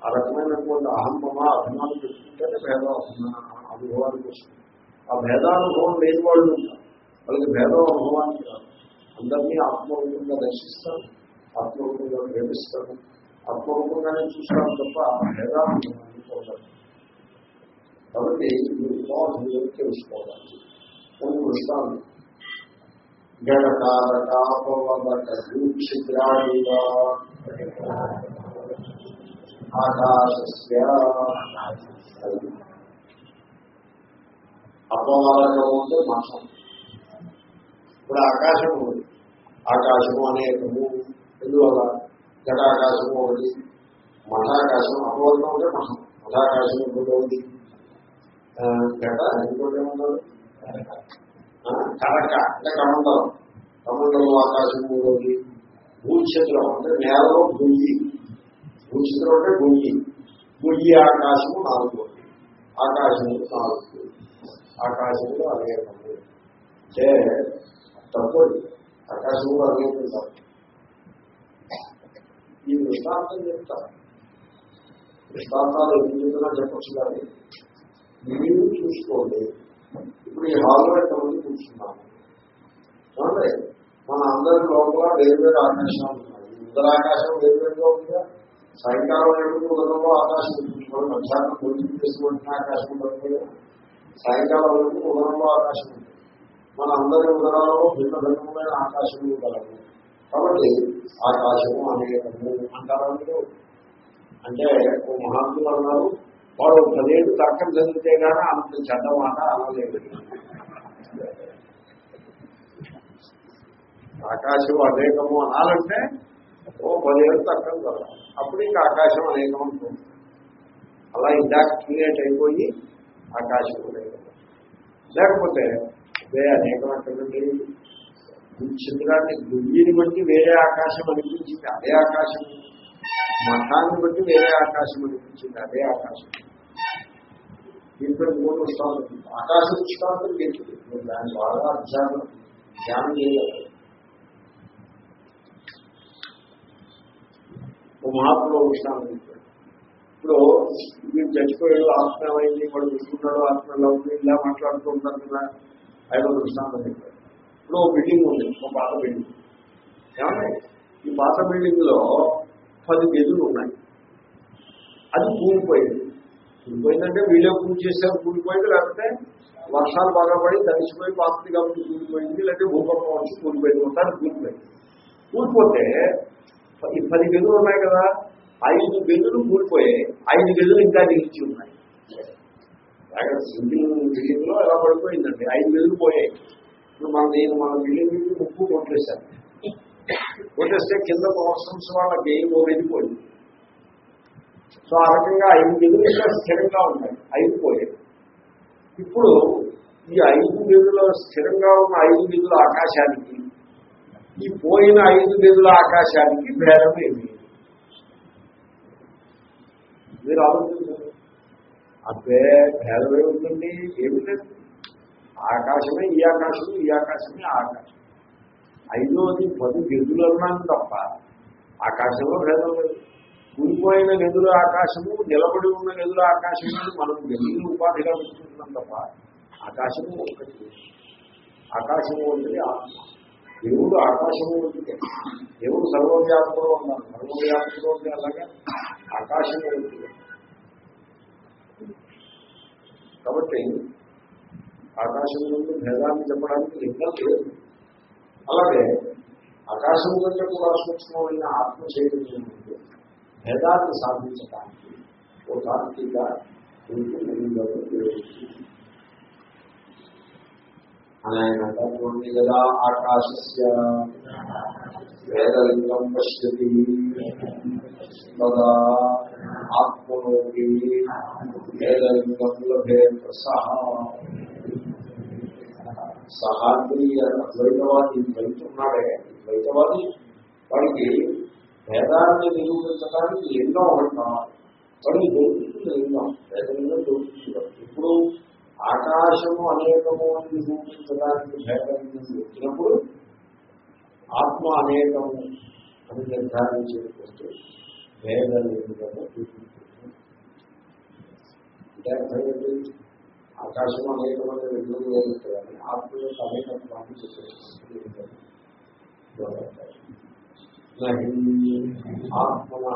ఆ రకమైనటువంటి అహమ్మమ అభిమానం పెట్టుకుంటేనే భేదం అభిమా- అనుభవానికి వస్తుంది ఆ భేదానుభవం లేని వాళ్ళు ఉంటారు. వాళ్ళకి భేదం అనుభవానికి రాదు. అందరినీ ఆత్మరూపంగా దర్శిస్తాను ఆత్మరూపంగా ప్రేమిస్తాను ఆత్మరూపంగానే చూస్తాను తప్ప భేదానుభవాన్ని పొందాలి కాబట్టి ఈ ఉపాధులు తెలుసుకోవాలి. కొన్ని దృష్టాలు గడకారకాపవదూక్షిద్రాడిగా ఆకాశస్య. అపవాదకము అంటే మఠం ఇప్పుడు ఆకాశము ఉంది. ఆకాశము అనేకము. ఎందువల్ల? ఘటాకాశము ఒకటి. మఠాకాశం అపవాదం ఉంటే మాసం మఠాకాశం ఇంకోటి ఉంది? ఆ, ఘట ఇంకోటి ఏమన్నారు కరక అంటే కమండలం. కమండలం ఆకాశం మూడోది భూక్షేత్రం అంటే నేలలో భూమి. భూచిత్రం అంటే గుయ్యి గుయ్యి ఆకాశము నాలుగోది ఆకాశము నాలుగు ఆకాశంలో అనేకము అంటే తప్పదు ఆకాశంలో అనేకం కాదు ఈ దృష్టాంతం చెప్తారు దృష్టాంతాలు ఎన్ని చెప్పినా చెప్పచ్చు కానీ మీరు చూసుకోండి. ఇప్పుడు ఈ హాల్లో ఎంతమంది కూర్చున్నాము చూడండి మన అందరి లోపల వేరు వేరు ఆకాశాలు ఉన్నాయి. ఉదర ఆకాశం వేరు వేరుగా ఉందిగా సాయంకాలం ఎప్పుడు ఉదరంలో ఆకాశం చూసుకోండి మధ్యాహ్నం భోజనం చేసుకుంటున్న ఆకాశం ఉంటుంది సాయంకాలం వరకు ఉదరంలో ఆకాశం ఉంది. మన అందరి ఉదరాలలో భిన్న భిన్నమైన ఆకాశము కలదు. కాబట్టి ఆకాశము అనేకము అంటారా అంటే ఓ మహాత్ములు అన్నారు వాడు పదేళ్ళు తర్కం చదివితే కానీ అంత చెడ్డ మాట అనలేదు. ఆకాశం అనేకము అనాలంటే ఓ పదేళ్ళు అర్థం కదా. అప్పుడు ఇంకా ఆకాశం అనేకం ఉంటుంది. అలా ఇండాక్టినేట్ అయిపోయి ఆకాశం అనేకం. లేకపోతే వే అనేకం అంటే చంద్రాన్ని గుయ్యిని బట్టి వేరే ఆకాశం అనిపించింది అదే ఆకాశం. మఠాన్ని బట్టి వేరే ఆకాశం అనిపించింది అదే ఆకాశం. దీంట్లో మూడు దృష్టాంతం ఆకాశ దృష్టాంతం తెలిసింది మీరు బాగా అధ్యానం ధ్యానం చేయాలి. ఓ మహాత్ములో దృష్టాంతం చెప్పాడు. ఇప్పుడు మీరు చచ్చిపోయాడు ఆత్మ ఏమైంది వాడు చూసుకున్నాడు ఆత్మ ఉంది ఇలా మాట్లాడుతూ ఉంటారు కదా ఆయన దృష్టాంతం చెప్పాడు. ఇప్పుడు ఓ బిల్డింగ్ ఉంది ఒక పాత బిల్డింగ్. ఏమంటే ఈ పాత బిల్డింగ్లో పది గదులు ఉన్నాయి. అది కూలిపోయింది. కూలిపోయిందంటే వీళ్ళే పూజ చేశారు కూలిపోయింది లేకపోతే వర్షాలు బాగా పడి తడిసిపోయి పాతది కాబట్టి కూలిపోయింది లేకపోతే భూకంపం వచ్చి కూలిపోయింది మొత్తానికి కూలిపోయింది. కూలిపోతే ఈ పది గదులు ఉన్నాయి కదా ఐదు గదులు కూలిపోయాయి. ఐదు గదులు ఇంకా నిలిచి ఉన్నాయి. అలాగే సింగిల్ బిల్డింగ్లో ఎలా పడిపోయిందండి? ఐదు గదులు పోయాయి. ఇప్పుడు మన నేను మన బిల్డింగ్ ముప్పు కొట్టేశాను. కొట్టేస్తే కింద మోషన్స్ వాళ్ళకి ఓ వెళ్ళిపోయింది సో ఆ రకంగా ఐదు గదులు ఇంకా స్థిరంగా ఉన్నాయి. ఐదు పోయాయి. ఇప్పుడు ఈ ఐదు గదుల స్థిరంగా ఉన్న ఐదు గదుల ఆకాశానికి ఈ పోయిన ఐదు నిధుల ఆకాశానికి భేదం ఏమి మీరు ఆలోచించండి. అబ్బే భేదం ఏముందండి ఏమి లేదు. ఆకాశమే ఈ ఆకాశము ఈ ఆకాశమే ఆకాశం ఐదోది పది నిధులు అన్నాను తప్ప ఆకాశంలో భేదం లేదు. కూలిపోయిన నిధుల ఆకాశము నిలబడి ఉన్న నిధుల ఆకాశము మనం నిధులు ఉపాధిగా పెట్టుకుంటున్నాం తప్ప ఆకాశము ఒకటి ఆకాశము వంటిది ఆత్మ. దేవుడు ఆకాశము వంటిదే దేవుడు సర్వవ్యాపకుడు ఉన్నారు సర్వవ్యాపకుడు ఉంటే అలాగే ఆకాశము వంటిదే కాబట్టి ఆకాశం నుండి భేదాన్ని చెప్పడానికి లింగం లేదు. అలాగే ఆకాశం కంటే కూడా సూక్ష్మమైన ఆత్మ చైతన్యం ఉంది. భేదాన్ని సాధించడానికి ఒక తార్కిక ఉంటుంది అని ఆయన అంటారు కదా ఆకాశస్య. వేదలింగం పశ్యతి. తదా ఆత్మలోకి వేదలింగం లభేత సహా సహాద్రి ద్వైతవాది ద్వైతున్నాడే. ద్వైతవాది వాడికి వేదాన్ని నిరూపించడానికి లింగం ఒకటి కావాలి. వాడికి దొరుకుతుంది లింగం. వేదలింగం దొరుకుతుంది. ఇప్పుడు ఆకాశము అనేకము అని నిర్ణయించడానికి భేదలింగం వచ్చినప్పుడు ఆత్మ అనేకము అని నిర్ధారించేటువంటి భేదలింగము అంటే అర్థం ఆకాశం అనేకమైన విధులు వేరుతాయని ఆత్మ యొక్క అనేకత్వాన్ని చెప్పేది ఆత్మన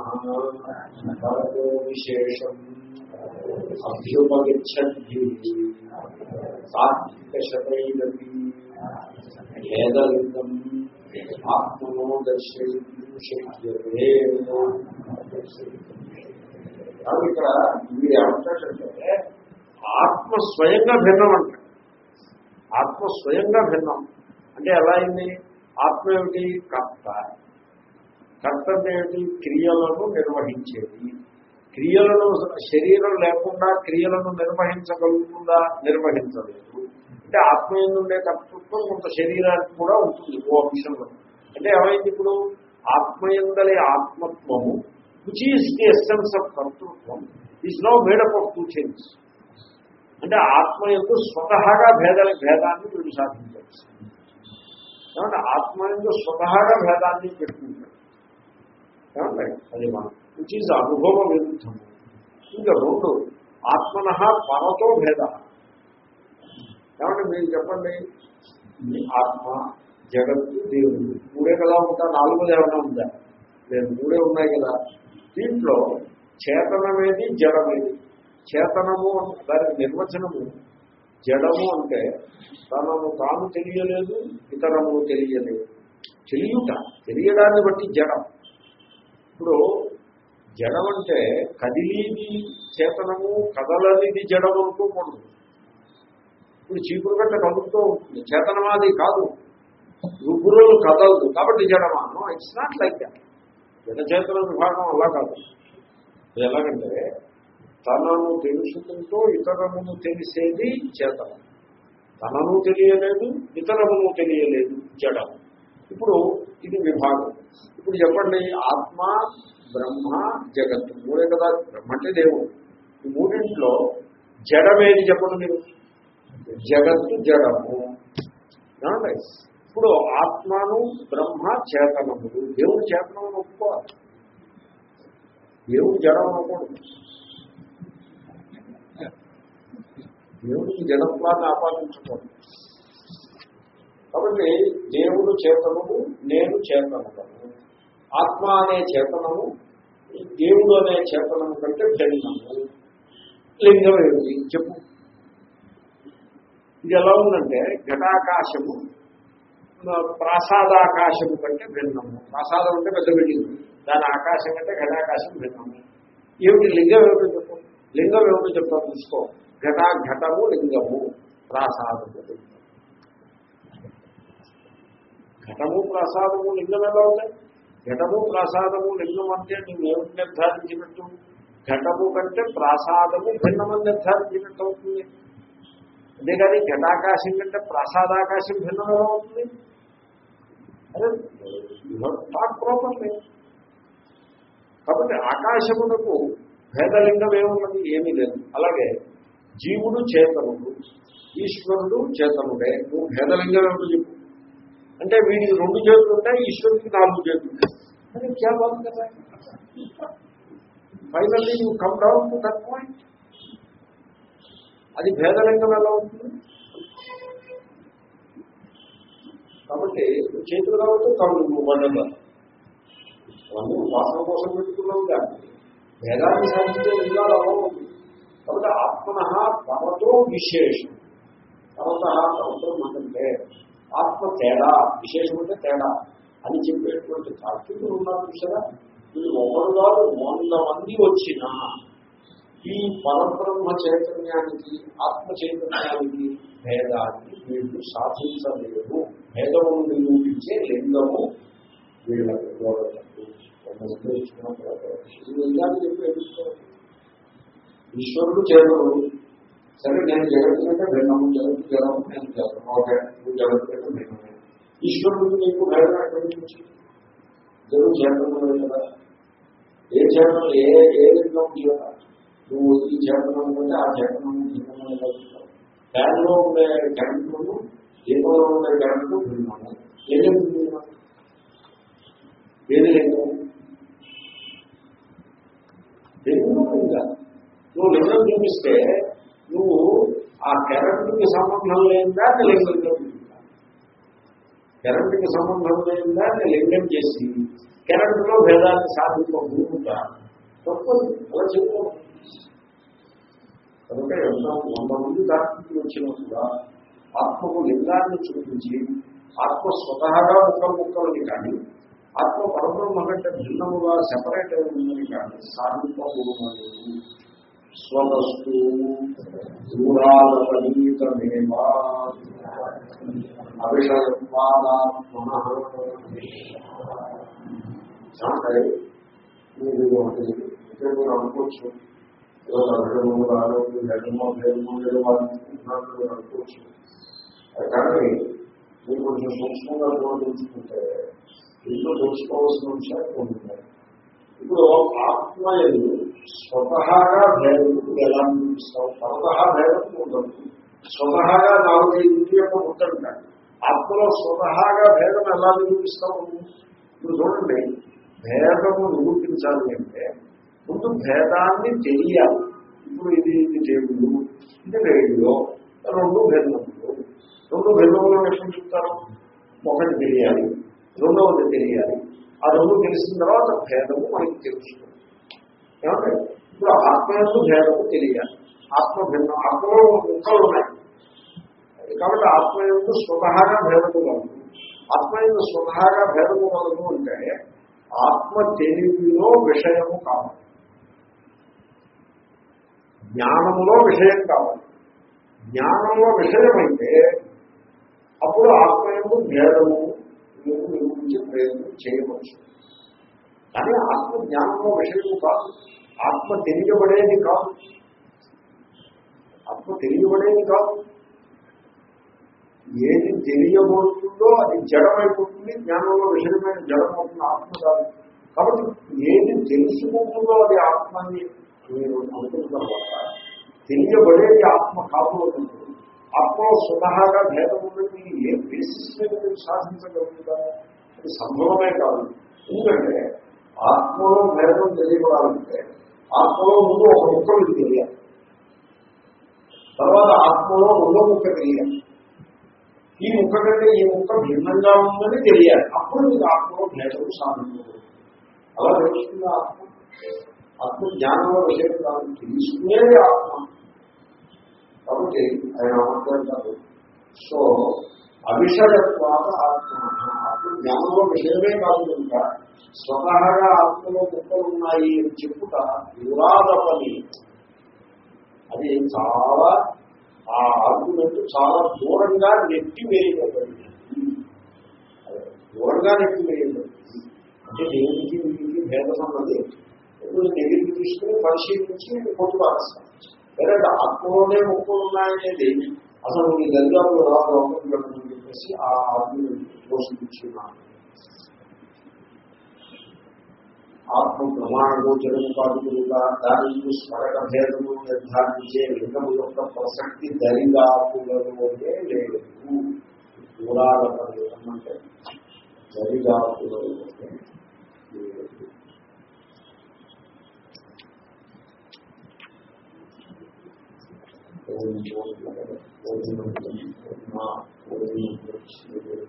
విశేషం. అభ్యుపగచ్చద్ది సాత్వికశతైరపి భేదలింగం ఆత్మనో దర్శయితుం కాబట్టి ఇక్కడ ఏమంటాడంటే ఆత్మ స్వయంగా భిన్నం అంటాడు ఆత్మ స్వయంగా భిన్నం. అంటే ఎలా అయింది? ఆత్మ ఏమిటి? కర్త. కర్త ఏమిటి? క్రియలను నిర్వహించేది. క్రియలను శరీరం లేకుండా క్రియలను నిర్వహించగలుగుతుందా? నిర్వహించలేదు. అంటే ఆత్మ ఉండే కర్తృత్వం కొంత శరీరానికి కూడా ఉంటుంది ఓ అంశంలో. అంటే ఏమైంది ఇప్పుడు? ఆత్మయందలి ఆత్మత్వము which is the essence of కర్తృత్వం is no made up of two change అంటే ఆత్మ ఎందు స్వతహాగా భేద భేదాన్ని వీడు సాధించవచ్చు. కాబట్టి ఆత్మ ఎందు స్వతహాగా భేదాన్ని పెట్టుకుంటాడు. ఏమంటే అది మనం విచ్ ఈజ్ అనుభవ విరుద్ధము ఇంకా రెండు ఆత్మన పరతో భేద ఏమంటే మీరు చెప్పండి? ఆత్మ జగత్తు దేవుడు. మూడే కదా ఉంటా? నాలుగోది ఏమైనా ఉందా? లేదు మూడే ఉన్నాయి కదా. దీంట్లో చేతనమేది జడమేది. చేతనము దానికి నిర్వచనము. జడము అంటే తనను తాను తెలియలేదు ఇతరము తెలియలేదు. తెలియట తెలియడాన్ని బట్టి జడం. ఇప్పుడు జడం అంటే కదిలీది చేతనము కదలనిది జడం అనుకోకూడదు ఇప్పుడు చీపురు కంటే కదులుతూ ఉంటుంది. చేతనమాది కాదు. రుగ్గురులు కదలదు. కాబట్టి జడమాను. ఇట్స్ నాట్ లైక్ దాట్ జడచేతన విభాగం అలా కాదు. అది ఎలాగంటే తనను తెలుసుకుంటూ ఇతరమును తెలిసేది చేతనం. తనను తెలియలేదు ఇతరమును తెలియలేదు జడం ఇప్పుడు ఇది విభాగం. ఇప్పుడు చెప్పండి ఆత్మ బ్రహ్మ జగత్తు. మూడే కదా బ్రహ్మ అంటే దేవుడు. ఈ మూడింట్లో జడమేది చెప్పండి మీరు? జగత్తు జడము. ఇప్పుడు ఆత్మను బ్రహ్మ చేతనముడు దేవుడు చేతనమును ఒప్పుకోవాలి. దేవుడు జడం అనకూడదు దేవుడికి జడత్వాన్ని ఆపాదించకూడదు కాబట్టి దేవుడు చేతనము నేను చేతనము. ఆత్మ అనే చేతనము దేవుడు అనే చేతనము కంటే భిన్నము. లింగం ఏమిటి చెప్పు. ఇది ఎలా ఉందంటే ఘటాకాశము ప్రాసాదాకాశము కంటే భిన్నము. ప్రాసాదం అంటే పెద్ద బిల్డింగ్ దాని ఆకాశం కంటే ఘటాకాశం భిన్నము. ఏమిటి లింగం ఏమిటో చెప్పు. లింగం ఏమిటో చెప్తా చూసుకో. ఘటా ఘటము లింగము ప్రాసాదము ఘటము ప్రసాదము లింగం ఎలా ఉన్నాయి ఘటము ప్రసాదము లింగం అంటే నువ్వు ఏమిటి నిర్ధారించినట్టు. ఘటము కంటే ప్రసాదము భిన్నమని నిర్ధారించినట్టు అవుతుంది. అంతేగాని ఘటాకాశం కంటే ప్రసాదాకాశం భిన్నం ఎలా అవుతుంది? అదే టాక్ ప్రాపర్లీ కాబట్టి ఆకాశమునకు భేదలింగం ఏమున్నది? ఏమీ లేదు. అలాగే జీవుడు చేతనుడు ఈశ్వరుడు చేతనుడే. నువ్వు భేదలింగం ఏమిటో చెప్పు. అంటే వీడికి రెండు చేతులు ఉంటాయి ఈశ్వరుడికి నాలుగు చేతులు ఉంటాయి. అరే క్యా కదా? Finally you come down to that point అది భేదలింగం ఎలా ఉంటుంది? కాబట్టి చేతులు కాబట్టి కళ్ళు అవన్నీ ఉపాసన కోసం పెట్టుకున్నాం కానీ భేదాన్ని సాధించే లింగాలు అవ్వవు కాబట్టి ఆత్మన తమతో విశేషం. తమత తమతో అంటే ఆత్మ తేడా విశేషమంటే తేడా అని చెప్పేటువంటి తాత్వికులు ఉన్నారు చూసారా వీళ్ళు ఒకరు కాదు వంద మంది వచ్చినా ఈ పరబ్రహ్మ చైతన్యానికి ఆత్మ చైతన్యానికి భేదాన్ని వీళ్ళు సాధించలేరు భేదము నిరూపించే లింగము వీళ్ళకి ఈశ్వరుడు చేయడం సరే నేను జగత్తు అంటే భిన్నము జగత్తు జగము నేను చేస్తాను ఓకే నువ్వు జగత్తు కంటే భిన్నమే ఈశ్వరుడికి నీకు భేదం ఎక్కడి నుంచి వచ్చింది జరుగు చేతనం కదా ఏ చేతనం ఏ ఏ లింగం జీవన నువ్వు ఈ చేతనం అంటే ఆ చేతనం భిన్నమని కలుగుతావు ఫ్యాన్లో ఉండే కరెంటు దీపంలో ఉండే కరెంటు భిన్నము ఏది భిన్నం ఏది లింగం లింగం ఇంకా నువ్వు లింగం చూపిస్తే నువ్వు ఆ కరెంటుకి సంబంధం లేనిదా లింగం చూపిస్తా కరెంటుకి సంబంధం లేనిదా లింగం చేసి కరెంటులో భేదాన్ని సాధించకుండా తప్పదు అలా చెప్పు. కనుక ఎంత వంద మంది దానికి వచ్చినా కూడా ఆత్మకు లింగాన్ని చూపించి ఆత్మ స్వతహాగా ముక్కలు ముక్కలని కానీ ఆత్మ పరబ్రహ్మ కంటే భిన్నముగా సెపరేట్ అయి ఉందని కానీ సాధింపకూడదు స్వతస్తు దూరాలపనీతమేవా అవిషయత్వాదాత్మన సరే మీరు అంటే మీరు అనుకోవచ్చు ఏదో అభిషేకము రాలేదు లేకమో లేదమో లేదో వాళ్ళు అనుకోవచ్చు కానీ మీరు కొంచెం సూక్ష్మంగా చూడదలుచుకుంటే ఇంట్లో తెలుసుకోవాల్సిన విషయాలు పొందుతాయి ఇప్పుడు ఆత్మ ఎందు స్వతహాగా భేదం ఎలా స్వతహా భేదం ఉండదు స్వతహాగా నాలుగైదు ఇంద్రియం కాదు. ఆత్మలో స్వతహాగా భేదం ఎలా నిరూపిస్తాము ఇప్పుడు చూడండి భేదము నిరూపించాలి అంటే ముందు భేదాన్ని తెలియాలి. ఇప్పుడు ఇది ఇది దేవుడు ఇది రేడియో రెండు భిన్నములు. రెండు భిన్నములు లక్ష్యం చెప్తారు? ఒకటి తెలియాలి రెండవది తెలియాలి. ఆ రెండు తెలిసిన తర్వాత భేదము మనకి తెలుస్తుంది. ఏమంటే ఇప్పుడు ఆత్మ భేదము తెలియాలి. ఆత్మ భిన్నం ఆత్మలో ముక్కలు ఉన్నాయి. కాబట్టి ఆత్మయందు స్వతహాగా భేదము ఆత్మ యొక్క స్వతహాగా భేదము అంటే ఆత్మ తెలివిలో విషయము కావాలి జ్ఞానంలో విషయం కావాలి జ్ఞానంలో విషయమైతే అప్పుడు ఆత్మయందు భేదము మీరు నిరూపించే ప్రయత్నం చేయవచ్చు. కానీ ఆత్మ జ్ఞానంలో విషయము కాదు. ఆత్మ తెలియబడేది కాదు. ఆత్మ తెలియబడేది కాదు. ఏది తెలియబోతుందో అది జడమైపోతుంది జ్ఞానంలో విషయమైన జడమవుతుంది ఆత్మ కాదు కాబట్టి ఏది తెలుసుకుంటుందో అది ఆత్మని మీరు అనుకున్న తర్వాత తెలియబడేది ఆత్మ కాదు అవుతుంది ఆత్మలో స్వతహాగా భేదం ఉన్నది ఏ బేసిస్ మీద మీరు సాధించగలుగుతారా? అది సంభవమే కాదు. ఎందుకంటే ఆత్మలో భేదం తెలియబడాలంటే ఆత్మలో ముందు ఒక ముక్క తెలియాలి. తర్వాత ఆత్మలో రెండో ముక్క తెలియాలి. ఈ ముక్క కంటే ఈ ముక్క భిన్నంగా ఉందని తెలియాలి. అప్పుడు మీకు ఆత్మలో భేదం సాధించదు అలా తెలుస్తుంది ఆత్మ? ఆత్మ జ్ఞానంలో విషయం తెలుసుకునేది ఆత్మ. కాబట్టి ఆయన ఏమంటారు సో అవిషయత్వాత ఆత్మ. ఆత్మ జ్ఞానంలో విషయమే కాదు కనుక స్వతహాగా ఆత్మలో ముక్కలు ఉన్నాయి అని చెప్పుట వివాద పని అది చాలా ఆ ఆర్గ్యుమెంట్ చాలా దూరంగా నెట్టి వేయబడింది. దూరంగా నెట్టి వేయబడింది. అంటే దేనికి వీటికి భేద సంబంధి. ఇప్పుడు నెగిటివ్ తీసుకుని పరిశీలించి కొట్టు పారేస్తాం. లేదంటే ఆత్మలోనే ముక్కలు ఉన్నాయనేది అసలు ఈ గదిలో రాదు లోపలికి వెళ్ళమని చెప్పేసి ఆ ఆర్గ్యుమెంట్ పోషించున్నాను ఆత్మ ప్రమాణగోచరము కాదు కనుక దానికి స్మరణ భేదము నిర్ధారించే లింగము యొక్క ప్రసక్తి దరిదాపులలోనే లేదు. పురాణం అంటే దరిదాపులలోనే లేదు. ఓం ఓం ఓం ఓం ఓం ఓం